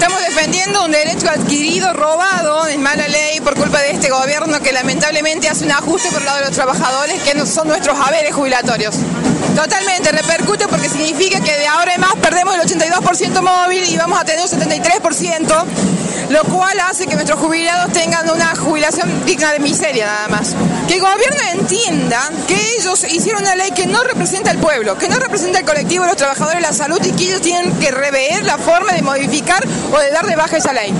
Estamos defendiendo un derecho adquirido, robado, en mala ley, por culpa de este gobierno que lamentablemente hace un ajuste por el lado de los trabajadores, que no son nuestros haberes jubilatorios. Totalmente, repercute porque significa que de ahora en más perdemos el 82% móvil y vamos a tener un 73%, lo cual hace que nuestros jubilados tengan una jubilación digna de miseria nada más. Que el gobierno entienda que ellos hicieron una ley que no representa al pueblo, que no representa al colectivo de los trabajadores de la salud y que ellos tienen que rever la de modificar o de dar de baja esa ley.